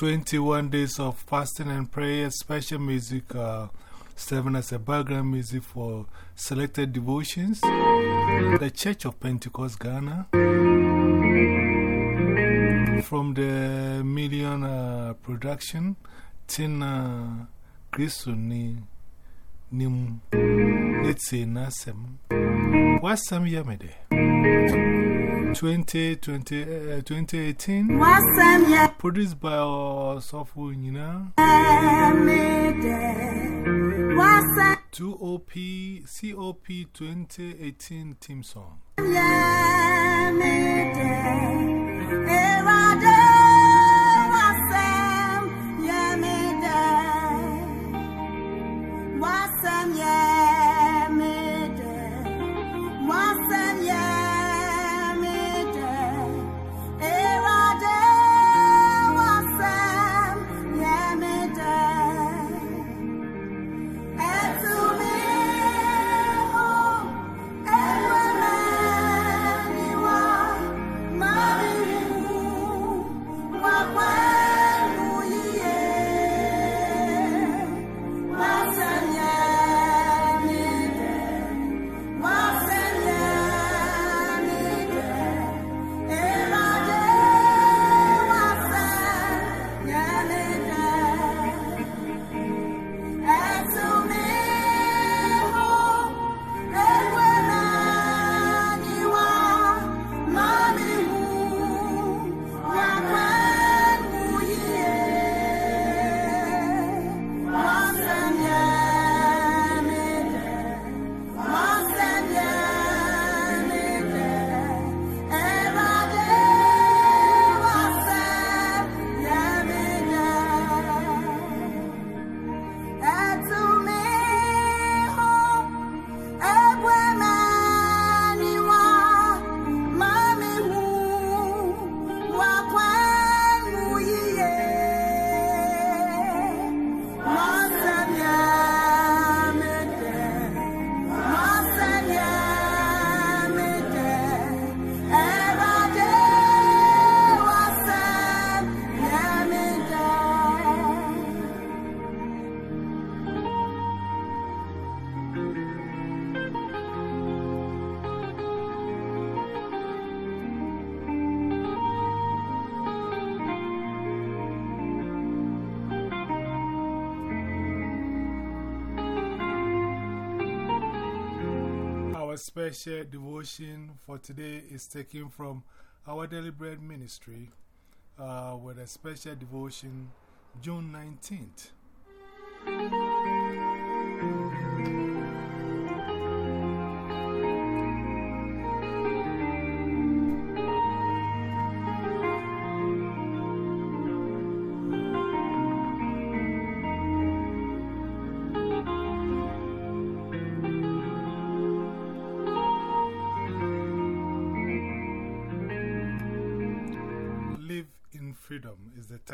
Post 21 days of fasting and prayer, special music uh, serving as a background music for selected devotions. The Church of Pentecost Ghana. From the Million uh, Production, Tina Christo ni Nim Nitsi Nasem. What's some Yamede? 2020, uh, 2018. Produced by our software, you know. 2OP COP 2018 team song. Our special devotion for today is taken from our Daily Bread Ministry uh, with a special devotion June 19th.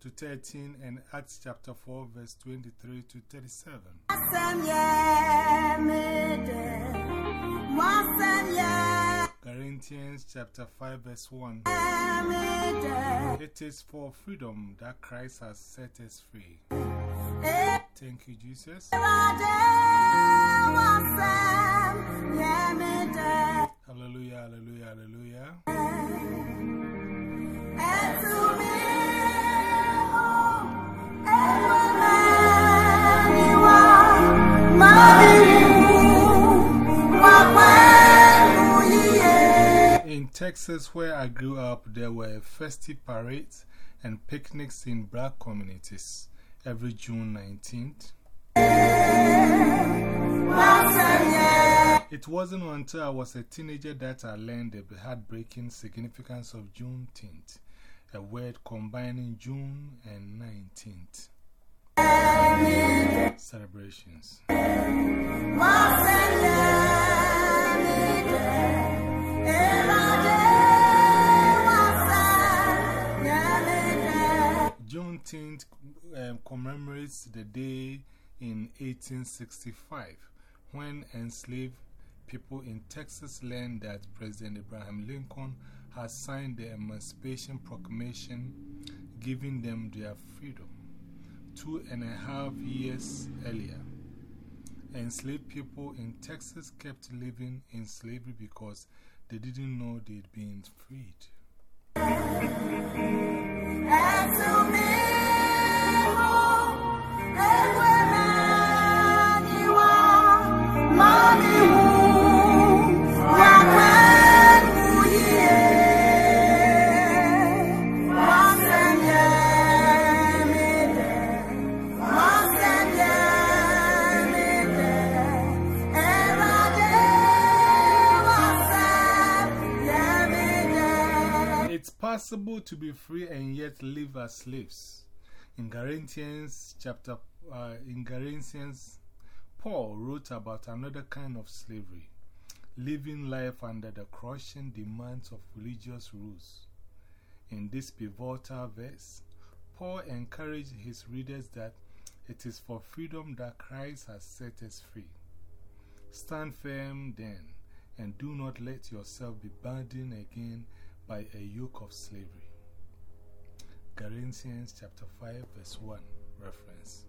to 13, and Acts chapter 4, verse 23 to 37. wasam ya mede, wasam ya Corinthians chapter 5, verse 1. It is for freedom that Christ has set us free. Thank you, Jesus. Hallelujah, hallelujah, hallelujah. Texas, where I grew up, there were festive parades and picnics in black communities every June 19th. It wasn't until I was a teenager that I learned the heartbreaking significance of Juneteenth, a word combining June and 19th celebrations. Um, since the day in 1865 when enslaved people in Texas learned that President Abraham Lincoln had signed the Emancipation Proclamation giving them their freedom. Two and a half years earlier, enslaved people in Texas kept living in slavery because they didn't know they'd been freed. It's possible to be free and yet live as slaves. In Galatians chapter uh, in Galatians, Paul wrote about another kind of slavery, living life under the crushing demands of religious rules. In this pivotal verse, Paul encouraged his readers that it is for freedom that Christ has set us free. Stand firm then, and do not let yourself be burdened again by a yoke of slavery. Galatians chapter 5, verse 1 reference.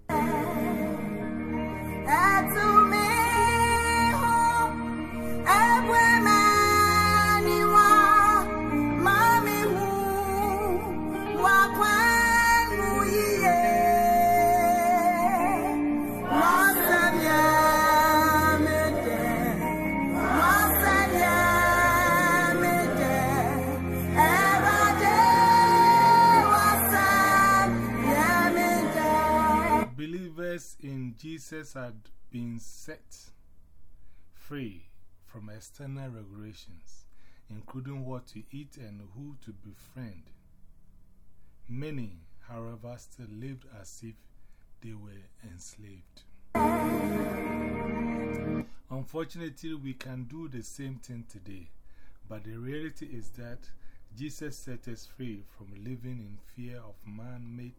Believers in Jesus had been set free from external regulations, including what to eat and who to befriend. Many, however, still lived as if they were enslaved. Unfortunately, we can do the same thing today, but the reality is that Jesus set us free from living in fear of man made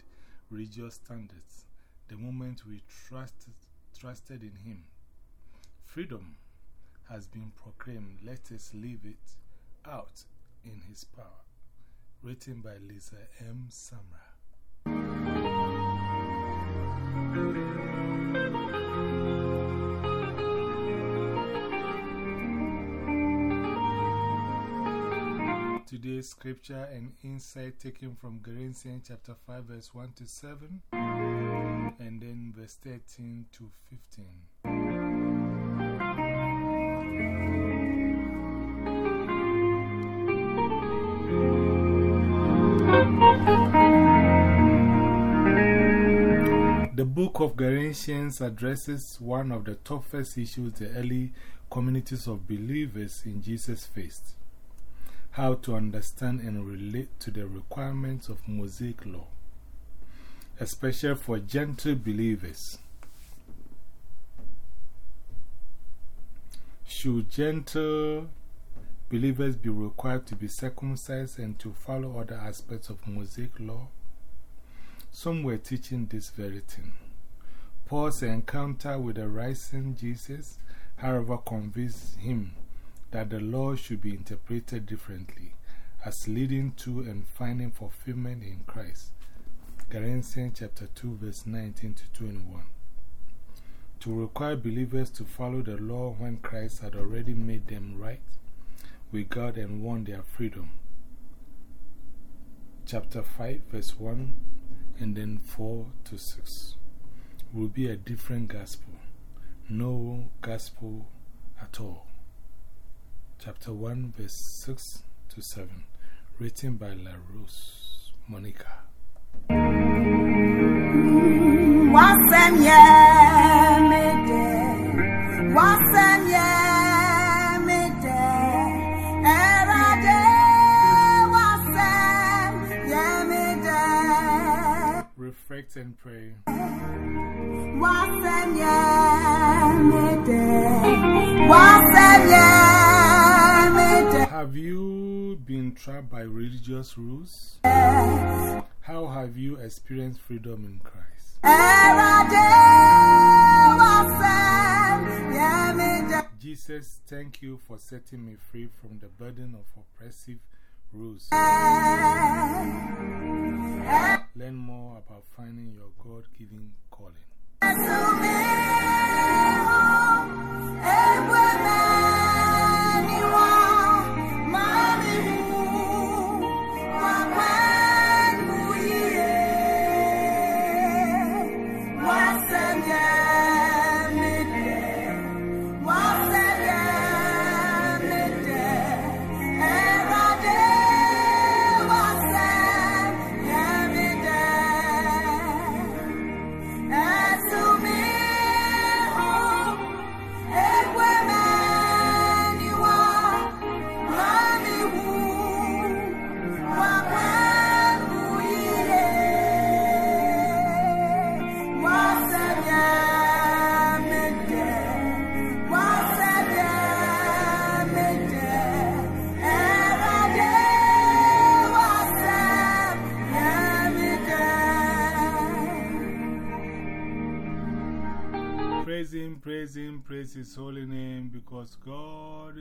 religious standards the moment we trusted, trusted in Him. Freedom has been proclaimed. Let us live it out in His power. Written by Lisa M. Samra. Today's scripture and insight taken from Galatians chapter 5, verse 1 to 7, and then verse 13 to 15. The book of Galatians addresses one of the toughest issues the early communities of believers in Jesus faced how to understand and relate to the requirements of Mosaic law, especially for gentle believers. Should gentle believers be required to be circumcised and to follow other aspects of Mosaic law? Some were teaching this very thing. Paul's encounter with the rising Jesus, however, convinced him that the law should be interpreted differently, as leading to and finding fulfillment in Christ. Galatians chapter 2, verse 19 to 21. To require believers to follow the law when Christ had already made them right with God and won their freedom. Chapter 5, verse 1 and then 4 to 6 will be a different gospel. No gospel at all chapter 1, verse 6 to 7, written by La Monica. Wasem ye me de, wasem ye me de, erade wasem ye me de, Reflect and pray. wasem ye me de, wasem ye me de. Have you been trapped by religious rules? How have you experienced freedom in Christ? Jesus, thank you for setting me free from the burden of oppressive rules. Learn more about finding your God given calling.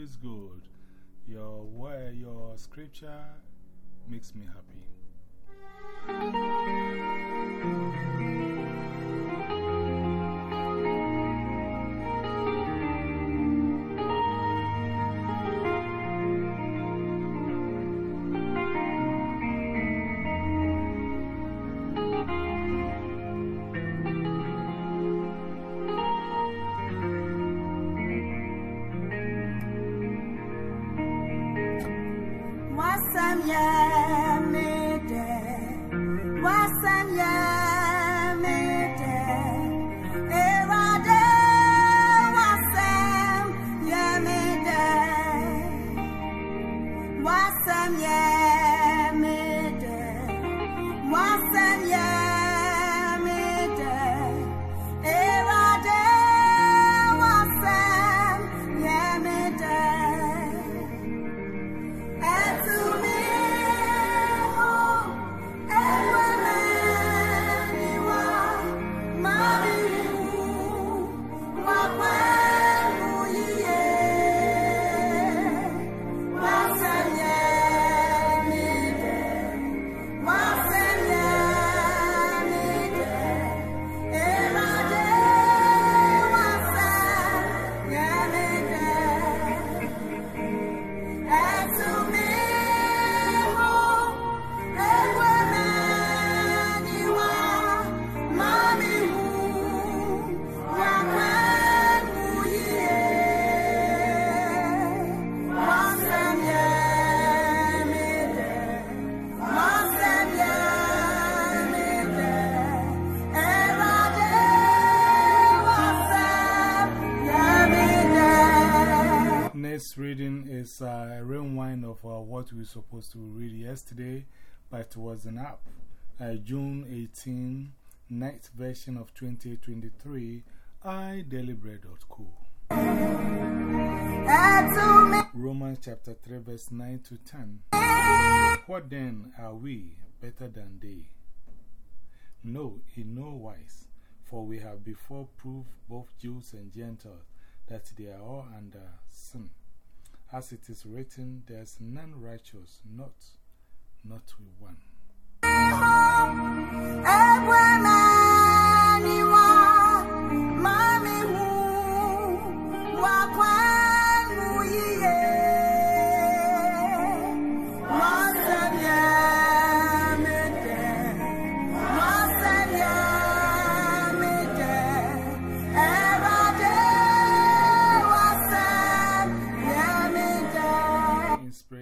Is good. Your, word, your scripture makes me happy. Is uh, a rewind of uh, what we were supposed to read yesterday, but it wasn't app. Uh, June 18, night version of 2023, iDailyBread.co. Romans chapter 3, verse 9 to 10. What then are we better than they? No, in no wise, for we have before proved both Jews and Gentiles that they are all under sin. As it is written, there is none righteous, not, not one.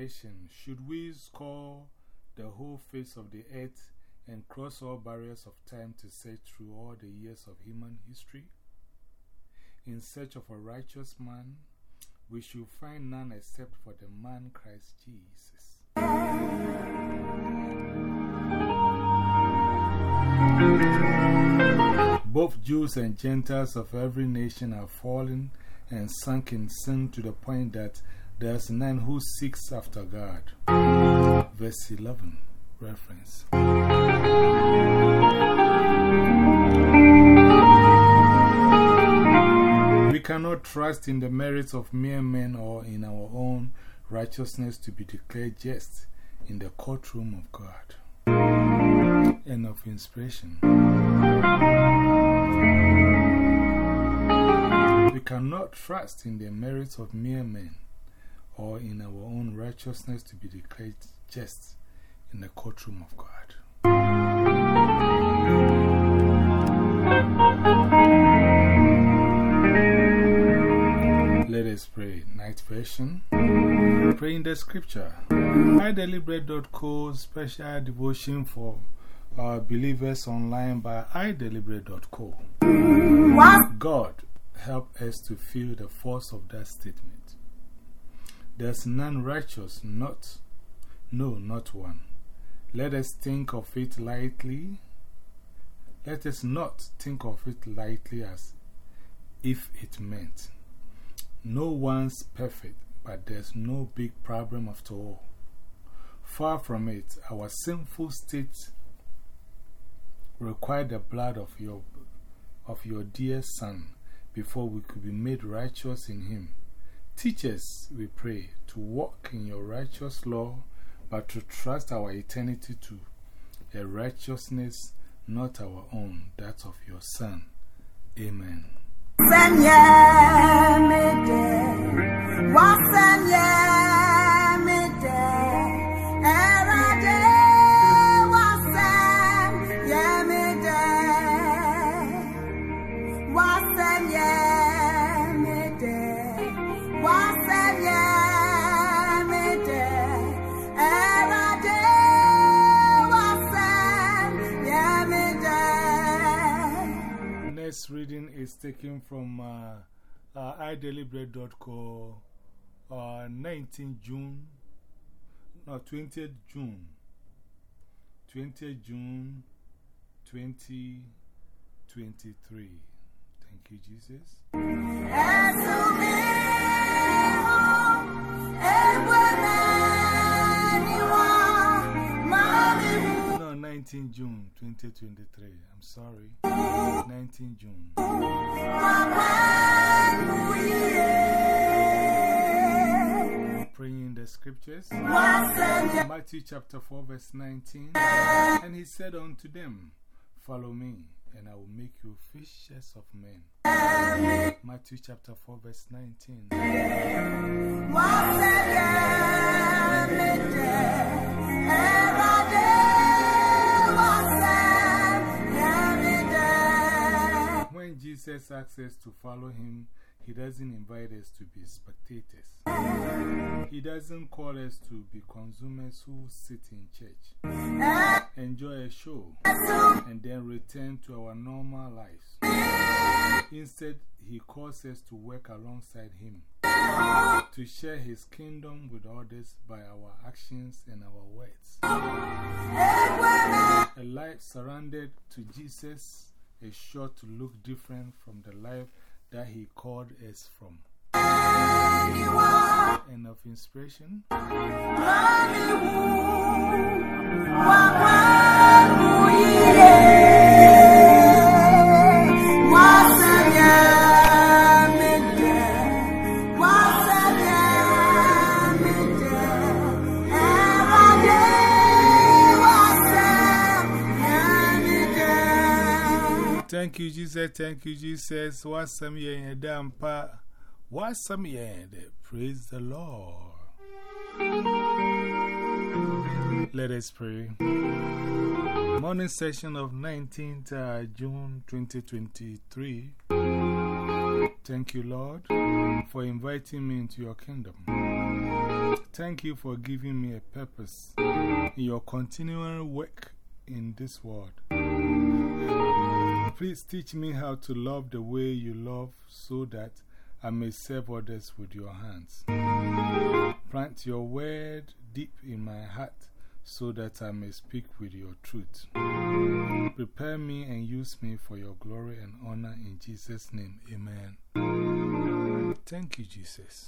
Should we score the whole face of the earth and cross all barriers of time to search through all the years of human history? In search of a righteous man, we should find none except for the man Christ Jesus. Both Jews and Gentiles of every nation are fallen and sunk in sin to the point that there is none who seeks after God. Verse 11 reference. We cannot trust in the merits of mere men or in our own righteousness to be declared just in the courtroom of God. End of inspiration. We cannot trust in the merits of mere men or in our own righteousness to be declared just in the courtroom of God. Let us pray. Night version. Praying the scripture. iDailyBread.co special devotion for uh, believers online by iDailyBread.co. God, help us to feel the force of that statement. There's none righteous, not, no, not one. Let us think of it lightly. Let us not think of it lightly as if it meant. No one's perfect, but there's no big problem after all. Far from it, our sinful state required the blood of your, of your dear Son before we could be made righteous in Him. Teach us, we pray, to walk in your righteous law, but to trust our eternity to a righteousness not our own, that of your Son. Amen. Reading is taken from uh, uh, uh, 19 June, no, 20th June, 20th June 2023. Thank you, Jesus. 19 June 2023. I'm sorry. 19 June. Praying the scriptures. Matthew chapter 4, verse 19. And he said unto them, Follow me, and I will make you fishers of men. Matthew chapter 4, verse 19. Us to follow him, he doesn't invite us to be spectators. He doesn't call us to be consumers who sit in church, enjoy a show, and then return to our normal lives. Instead, he calls us to work alongside him, to share his kingdom with others by our actions and our words. A life surrendered to Jesus is sure to look different from the life that he called us from. End of inspiration. Thank you, Jesus. Thank you, Jesus. What's some year in a damn pa? What's some year? Praise the Lord. Let us pray. Morning session of 19th uh, June 2023. Thank you, Lord, for inviting me into your kingdom. Thank you for giving me a purpose in your continual work in this world. Please teach me how to love the way you love so that I may serve others with your hands. Plant your word deep in my heart so that I may speak with your truth. Prepare me and use me for your glory and honor in Jesus' name. Amen. Thank you, Jesus.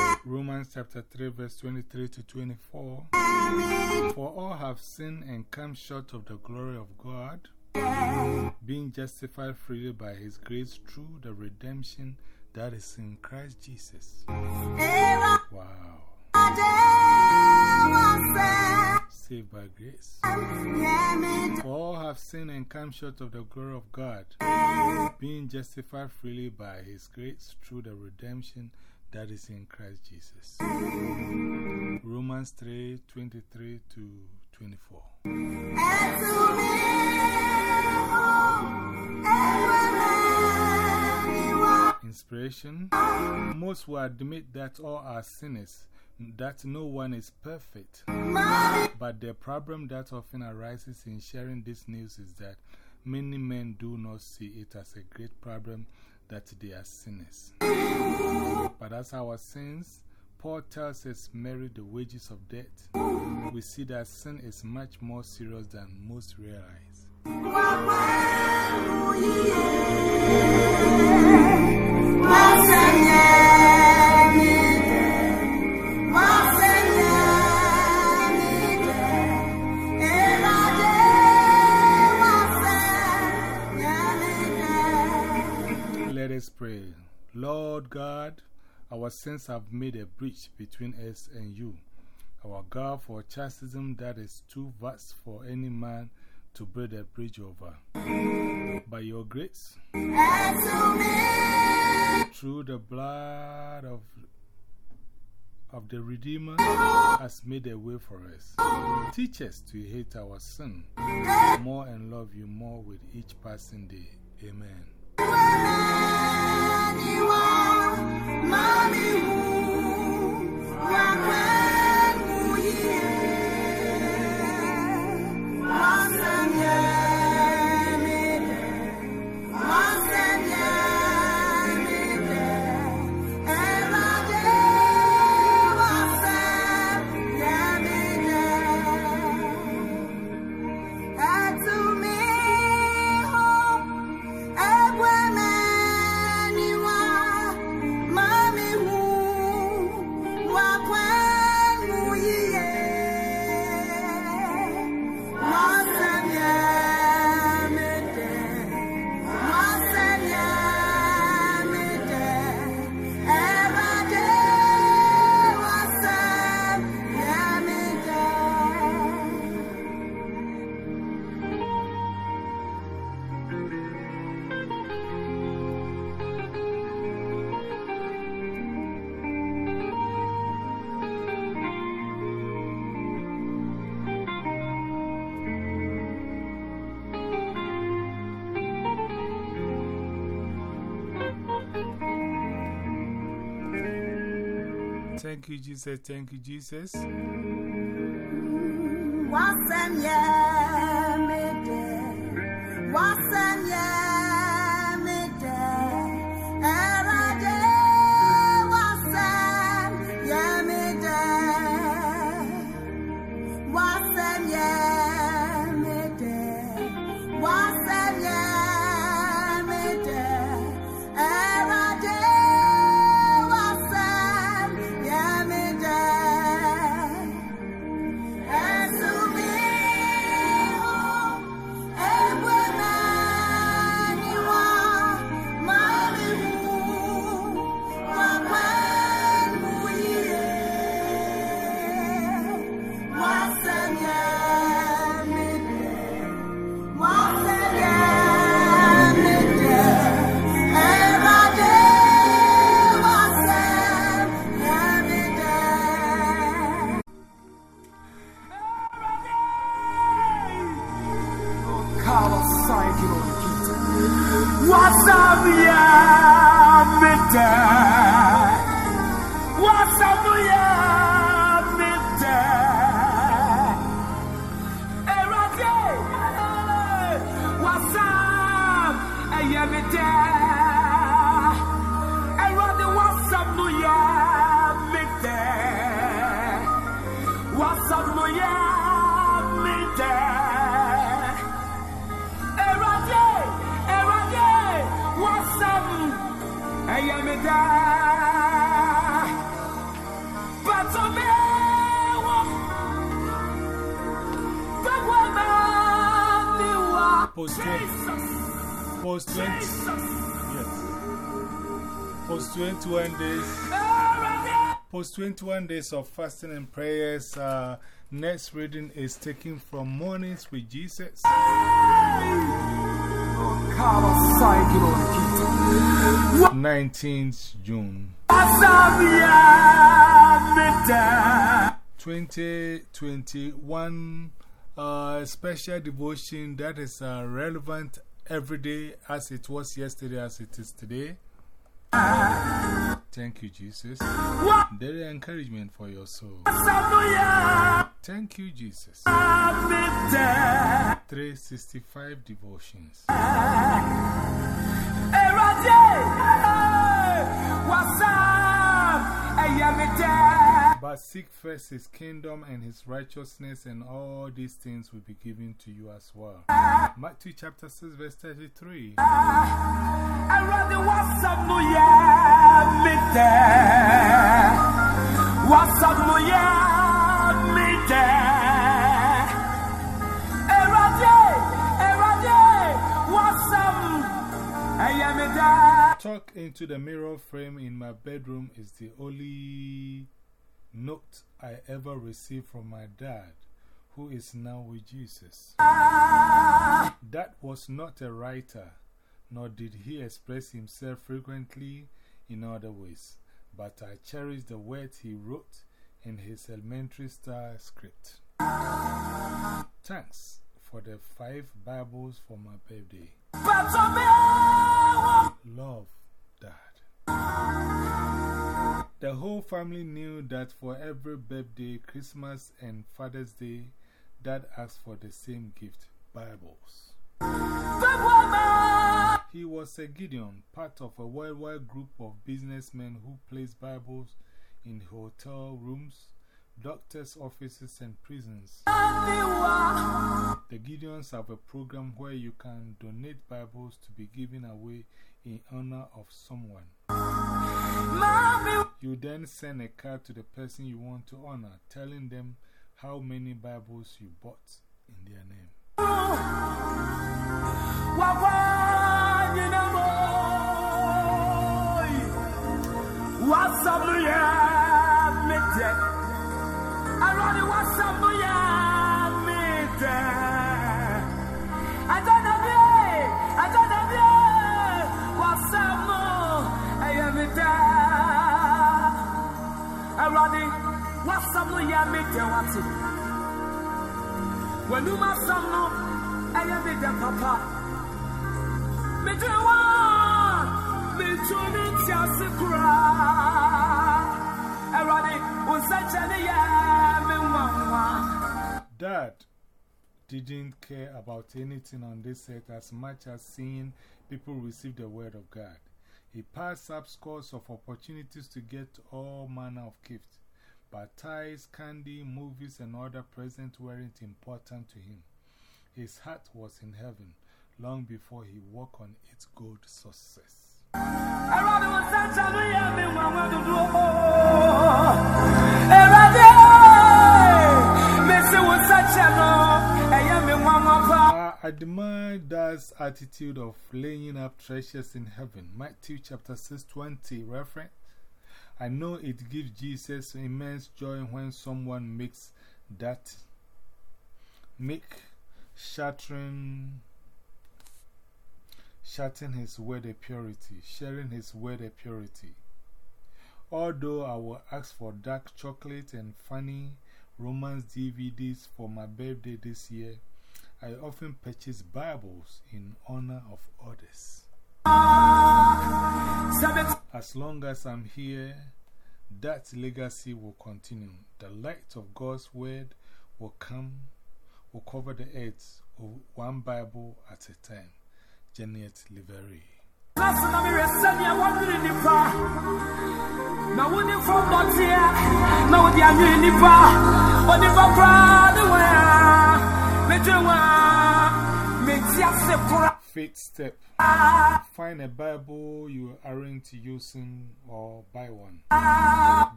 Romans chapter 3, verse 23 to 24. For all have sinned and come short of the glory of God, being justified freely by His grace through the redemption that is in Christ Jesus. Wow. Saved by grace. For all have sinned and come short of the glory of God, being justified freely by His grace through the redemption that is in Christ Jesus. Romans 3 23 to 24. Inspiration Most will admit that all are sinners, that no one is perfect. But the problem that often arises in sharing this news is that many men do not see it as a great problem that they are sinners. But as our sins, Paul tells us, marry the wages of death, we see that sin is much more serious than most realize. Let oh, us pray. Lord God, our sins have made a breach between us and you. Our God, for chastism that is too vast for any man to build a bridge over. By your grace, through the blood of, of the Redeemer, has made a way for us. Teach us to hate our sin more and love you more with each passing day. Amen. Thank you, Jesus. Thank you, Jesus. Post 20. Yes. Post 21 days. Post 21 days of fasting and prayers. Uh, next reading is taken from Mornings with Jesus. 19th June 2021 uh, special devotion that is uh, relevant every day as it was yesterday, as it is today. Thank you, Jesus. Daily encouragement for your soul. Thank you, Jesus. 365 devotions. But seek first his kingdom and his righteousness, and all these things will be given to you as well. Matthew chapter 6, verse 33. What's Talk into the mirror frame in my bedroom is the only note I ever received from my dad, who is now with Jesus. That was not a writer, nor did he express himself frequently in other ways, but I cherish the words he wrote in his elementary style script. Thanks for the five Bibles for my birthday. Love, Dad. The whole family knew that for every birthday, Christmas, and Father's Day, Dad asked for the same gift Bibles. He was a Gideon, part of a worldwide group of businessmen who placed Bibles in hotel rooms doctors' offices, and prisons. The Gideons have a program where you can donate Bibles to be given away in honor of someone. You then send a card to the person you want to honor, telling them how many Bibles you bought in their name. What's up, yeah, Papa. Dad didn't care about anything on this earth as much as seeing people receive the word of God. He passed up scores of opportunities to get all manner of gifts, but ties, candy, movies, and other presents weren't important to him. His heart was in heaven long before he walked on its gold success. I admire Dad's attitude of laying up treasures in heaven. Matthew chapter 6 20 reference. I know it gives Jesus immense joy when someone makes that, make shattering, shattering his word a purity, sharing his word a purity. Although I will ask for dark chocolate and funny romance DVDs for my birthday this year, I often purchase Bibles in honor of others. As long as I'm here, that legacy will continue. The light of God's word will come, will cover the earth, one Bible at a time. Janet Livery. Faith step. Find a Bible you aren't using or buy one.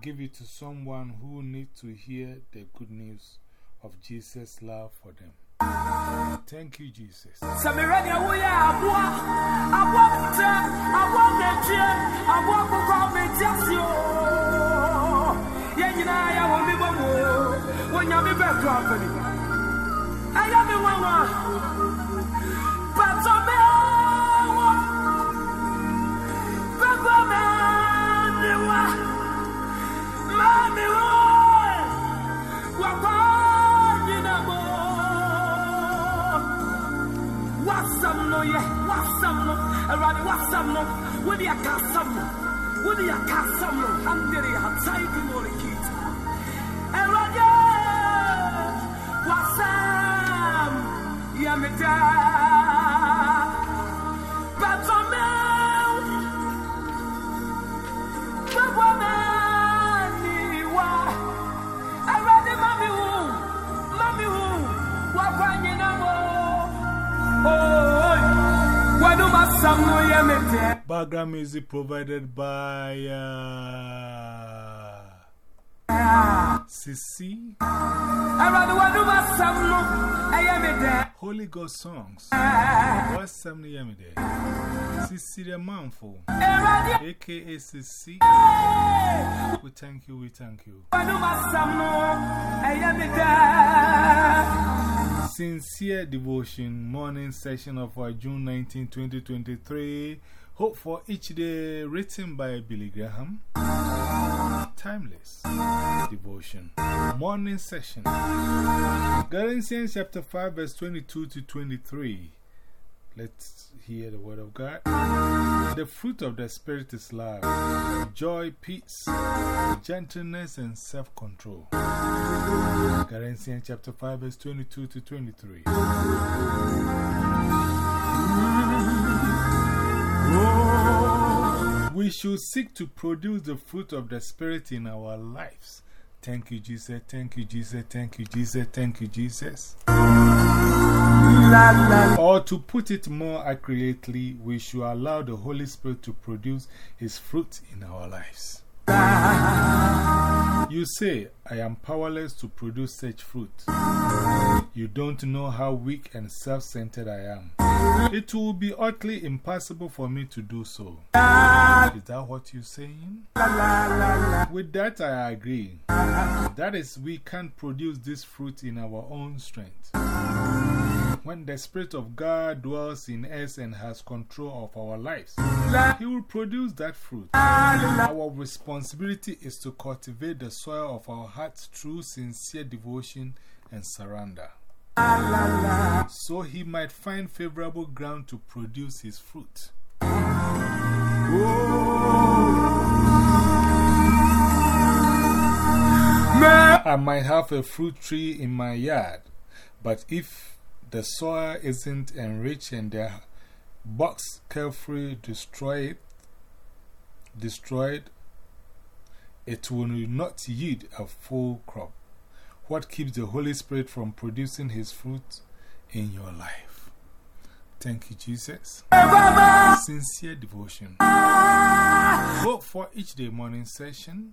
Give it to someone who needs to hear the good news of Jesus' love for them. Thank you, Jesus. Abua abua no yɛ wasam no? Awurade wasam no? Wode aka asam no wode aka asam no handere hatai di mo rekita awurade wasam yɛ me daa Background music provided by uh, Sisi. Holy Ghost songs. What's yummy there? Sisi the Manful, aka Sisi. We thank you, we thank you. Sincere Devotion morning session of our June 19, 2023. Hope for each day, written by Billy Graham. Timeless Devotion morning session. Galatians chapter 5, verse 22 to 23. Let's hear the word of God. The fruit of the Spirit is love, joy, peace, gentleness, and self control. Galatians chapter 5, verse 22 to 23. We should seek to produce the fruit of the Spirit in our lives. Thank you, Jesus. Thank you, Jesus. Thank you, Jesus. Thank you, Jesus. Or to put it more accurately, we should allow the Holy Spirit to produce His fruit in our lives. You say, I am powerless to produce such fruit. You don't know how weak and self centered I am. It will be utterly impossible for me to do so. Is that what you're saying? With that, I agree. That is, we can't produce this fruit in our own strength. When the Spirit of God dwells in us and has control of our lives, He will produce that fruit. Our responsibility is to cultivate the soil of our hearts through sincere devotion and surrender. So He might find favorable ground to produce His fruit. I might have a fruit tree in my yard, but if the soil isn't enriched and the box carefully destroyed, destroyed, it will not yield a full crop. What keeps the Holy Spirit from producing His fruit in your life? Thank you, Jesus. Sincere devotion. Hope for each day morning session.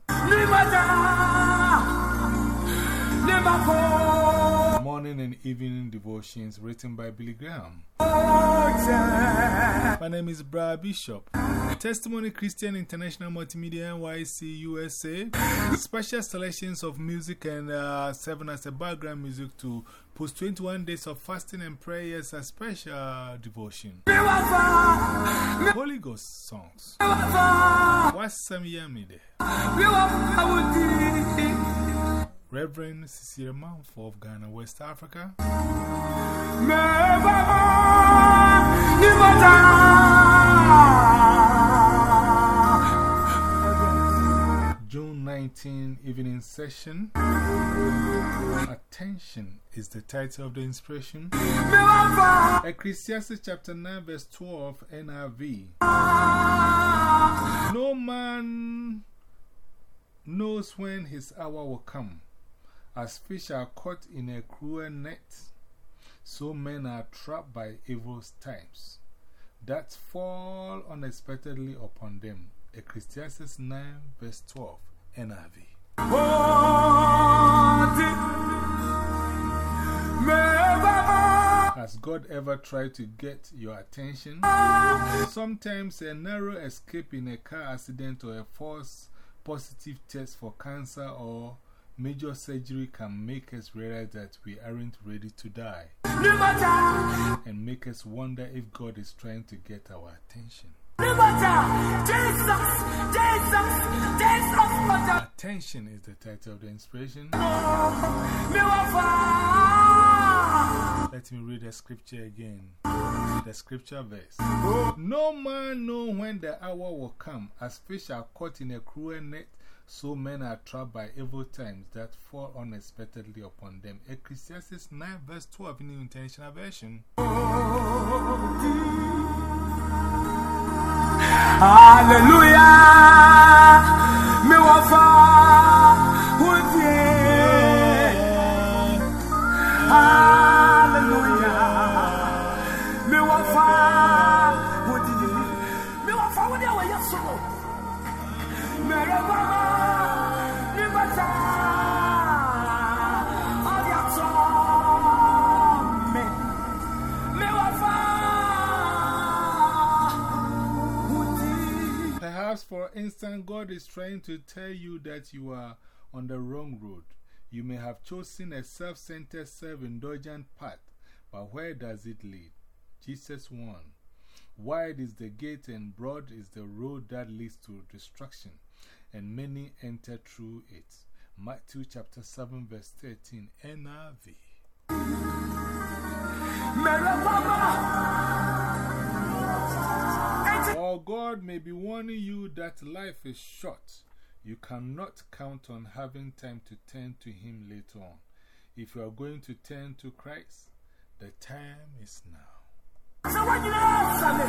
Morning and evening devotions written by Billy Graham. My name is Brad Bishop. Testimony Christian International Multimedia NYC USA. Special selections of music and uh, serving as a background music to post 21 days of fasting and prayers as special devotion. Holy Ghost songs. What's some yummy there? Reverend Cecilia Manfo of Ghana, West Africa. June 19 evening session. Attention is the title of the inspiration. Ecclesiastes chapter 9, verse 12, NIV. No man knows when his hour will come. As fish are caught in a cruel net, so men are trapped by evil times that fall unexpectedly upon them. Ecclesiastes 9, verse 12, NIV. Has God ever tried to get your attention? Sometimes a narrow escape in a car accident or a false positive test for cancer or major surgery can make us realize that we aren't ready to die and make us wonder if God is trying to get our attention. Attention is the title of the inspiration. Let me read the scripture again. The scripture verse. No man know when the hour will come, as fish are caught in a cruel net, so men are trapped by evil times that fall unexpectedly upon them. Ecclesiastes 9 verse 12 in the International Version. Hallelujah. For instance, God is trying to tell you that you are on the wrong road. You may have chosen a self centered, self indulgent path, but where does it lead? Jesus won. Wide is the gate and broad is the road that leads to destruction, and many enter through it. Matthew chapter 7, verse 13, NIV. Or God may be warning you that life is short. You cannot count on having time to turn to Him later on. If you are going to turn to Christ, the time is now. So what you know, Sunday?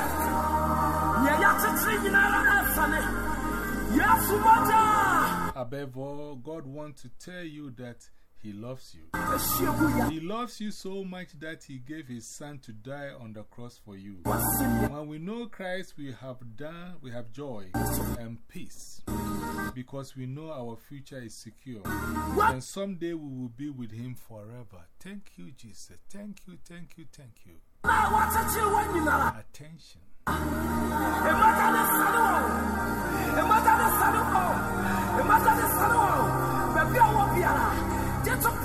Yeah, you have to treat you know, Sunday. Yes, Sumaja. Above all, God wants to tell you that He loves you. He loves you so much that He gave His Son to die on the cross for you. When we know Christ, we have done, we have joy and peace because we know our future is secure. And someday we will be with Him forever. Thank you, Jesus. Thank you, thank you, thank you. Now, what's a chill when you know? Attention.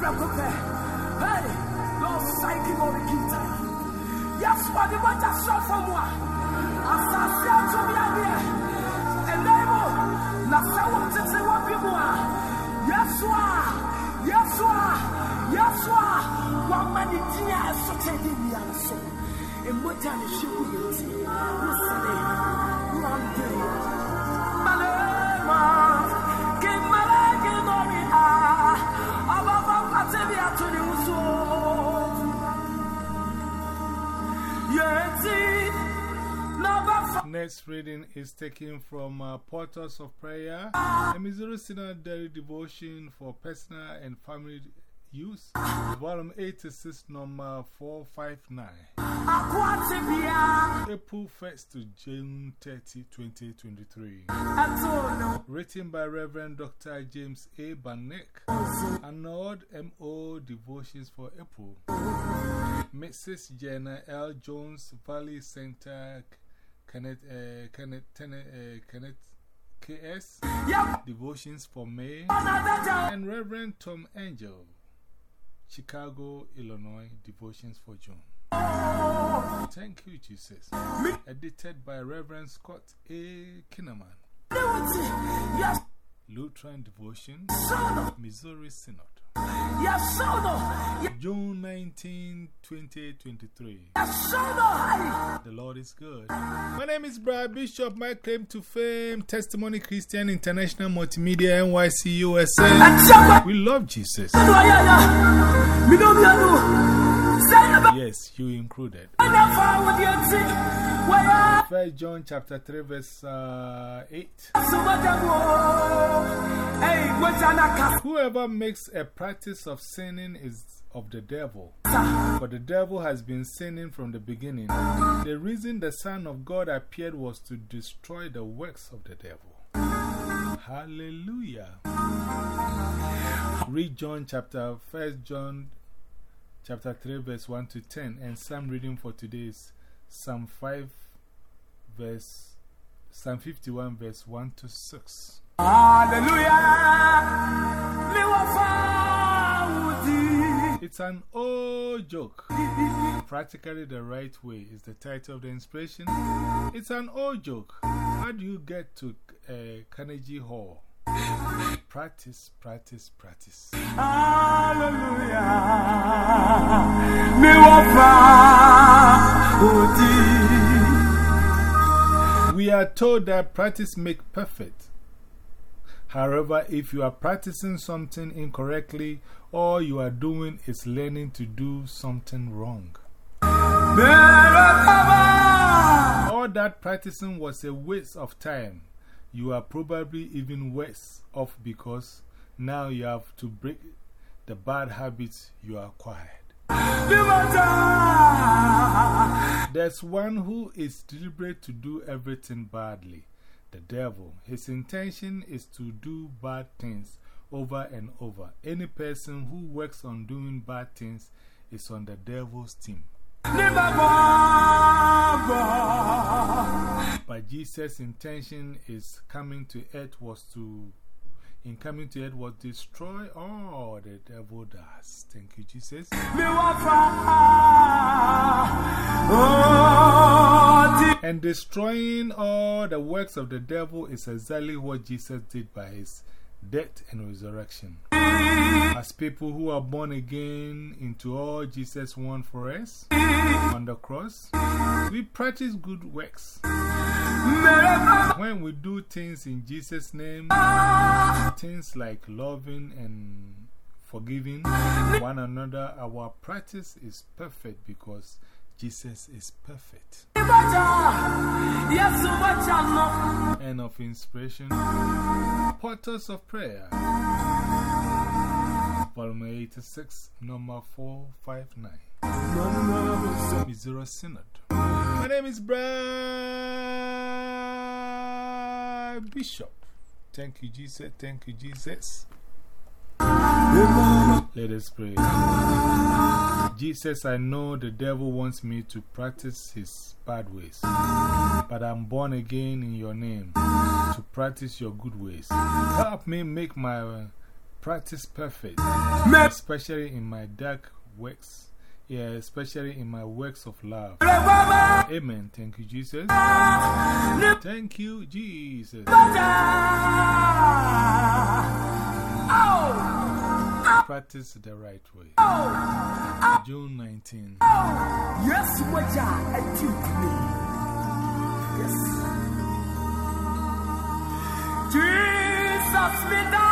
Alive. Just a preoccupy. Hey, Lord, psyche on the guitar. Yes, what the matter shot from one. Assassin to me again. And neighbor, Nasa want to say what people are. Yes, what? Yes, what? Yes, what? One man in Tia is so taking me out so. And what time is she will be? Listen, one day. Malema, give Malaki Noria. Next reading is taken from uh, Portals of Prayer, a Missouri Synod Daily Devotion for Personal and Family Use, Volume 86, number 459, April 1st to June 30, 2023. Written by Reverend Dr. James A. Bannick, Anod M.O. Devotions for April, Mrs. Jenna L. Jones, Valley Center, Kenneth, uh, Kenneth, uh, Kenneth K.S. Yep. Devotions for May, and Reverend Tom Angel, Chicago, Illinois, Devotions for June. Thank you, Jesus. Edited by Reverend Scott A. Kinnaman, Lutheran Devotion, Missouri Synod. June 19, 2023. The Lord is good. My name is Brad Bishop. My claim to fame, Testimony Christian International Multimedia, NYC, USA. We love Jesus. Ayaya. Minubianu. Say Yes, you included. Anafa with your tea. Where First John chapter 3, verse uh, 8. Whoever makes a practice of sinning is of the devil. For the devil has been sinning from the beginning. The reason the Son of God appeared was to destroy the works of the devil. Hallelujah. Read John chapter 1 John chapter 3, verse 1 to 10. And Psalm reading for today is Psalm 5, verse, Psalm 51, verse 1 to 6. Hallelujah. It's an old joke. Practically the right way is the title of the inspiration. It's an old joke. How do you get to uh, Carnegie Hall? Practice, practice, practice. Hallelujah. Me wafa. We are told that practice makes perfect. However, if you are practicing something incorrectly, all you are doing is learning to do something wrong. All that practicing was a waste of time. You are probably even worse off because now you have to break the bad habits you acquired. There's one who is deliberate to do everything badly the devil. His intention is to do bad things over and over. Any person who works on doing bad things is on the devil's team. But Jesus' intention is coming to earth was to, in coming to was destroy all the devil does. Thank you, Jesus. And destroying all the works of the devil is exactly what Jesus did by his death and resurrection. As people who are born again into all Jesus won for us on the cross, we practice good works. When we do things in Jesus' name, things like loving and forgiving one another, our practice is perfect because Jesus is perfect. End of inspiration. Portals of Prayer. Volume 86, number 459. Missouri Synod. My name is Brad Bishop. Thank you, Jesus. Thank you, Jesus. Let us pray. Jesus, I know the devil wants me to practice his bad ways, but I'm born again in your name to practice your good ways. Help me make my practice perfect, especially in my dark works. Yeah, especially in my works of love. Amen. Thank you, Jesus. Thank you, Jesus. Practice the right way. June 19. Yes, what I me. Yes. Jesus, me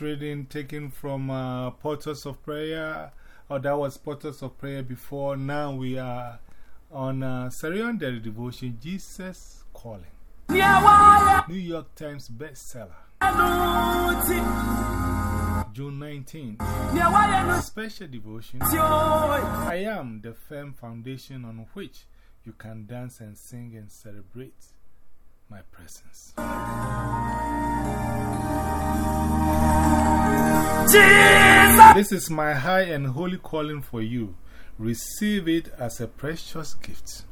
reading taken from uh, Portals of Prayer. Oh, that was Portals of Prayer before. Now we are on uh, Devotion Jesus Calling. New York Times bestseller. June 19th. Special devotion. I am the firm foundation on which you can dance and sing and celebrate my presence. This is my high and holy calling for you. Receive it as a precious gift.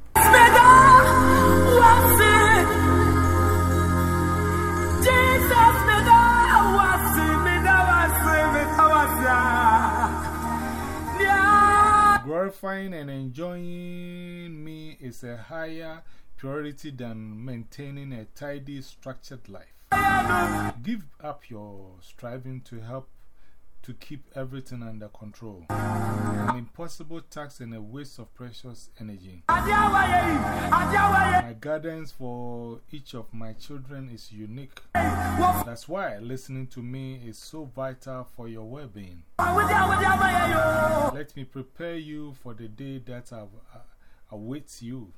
Glorifying and enjoying me is a higher priority than maintaining a tidy, structured life. Give up your striving to help to keep everything under control. An impossible task and a waste of precious energy. My guidance for each of my children is unique. That's why listening to me is so vital for your well being. Let me prepare you for the day that uh, awaits you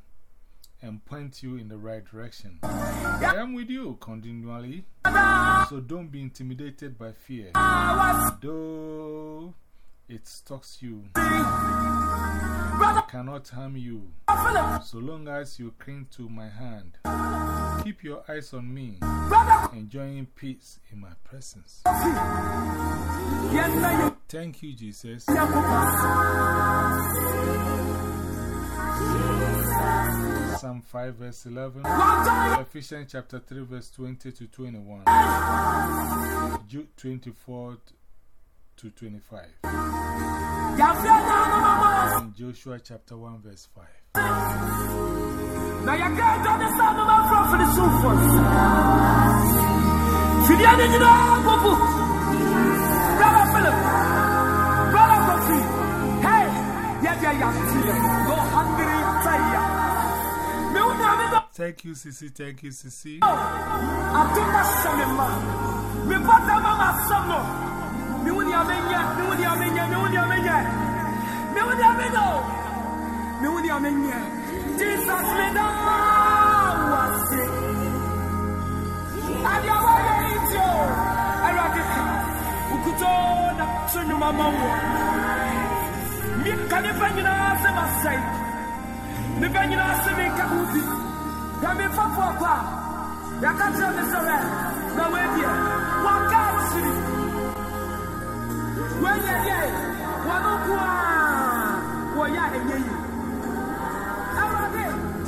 and point you in the right direction. I am with you continually, so don't be intimidated by fear. Though it stalks you, it cannot harm you, so long as you cling to my hand. Keep your eyes on me, enjoying peace in my presence. Thank you, Jesus. 5 verse 11, Ephesians chapter 3 verse 20 to 21, Jude 24 to 25, and Joshua chapter 1 verse 5. Thank you, Sisi. Thank you. Atumba shamema. Me samno. Me unya menya, me unya menya, me unya menya. Me. Jesus me da wasi. Adia wa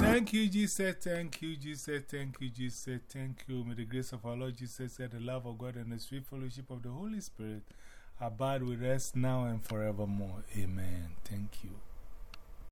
Thank you, Jesus. Thank you, Jesus. Thank you, Jesus. Thank you. May the grace of our Lord Jesus and the love of God and the sweet fellowship of the Holy Spirit abide with us now and forevermore. Amen. Thank you.